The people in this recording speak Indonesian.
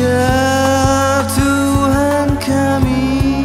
Ya Tuhan kami.